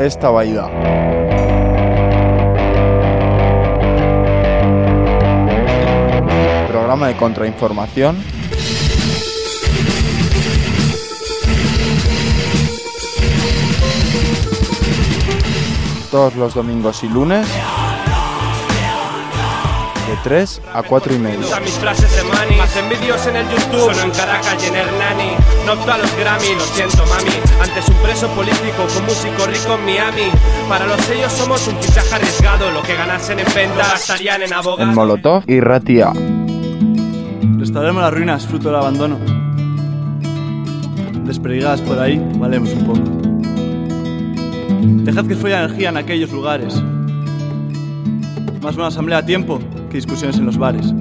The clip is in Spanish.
esta vaida. Programa de contrainformación todos los domingos y lunes de 3 a 4 y media. Usa mis frases de money Hacen vídeos en el YouTube Solo en Caracas y en Hernani No opto a los Grammy, lo siento mami Antes un preso político con músico rico en Miami Para los sellos somos un fichaje arriesgado Lo que ganasen en venta gastarían en abogados En Molotov y Ratia. Restauremos las ruinas, fruto del abandono. Desperdigadas por ahí, valemos un poco. Dejad que fluya energía en aquellos lugares. Más una asamblea a tiempo que discusiones en los bares.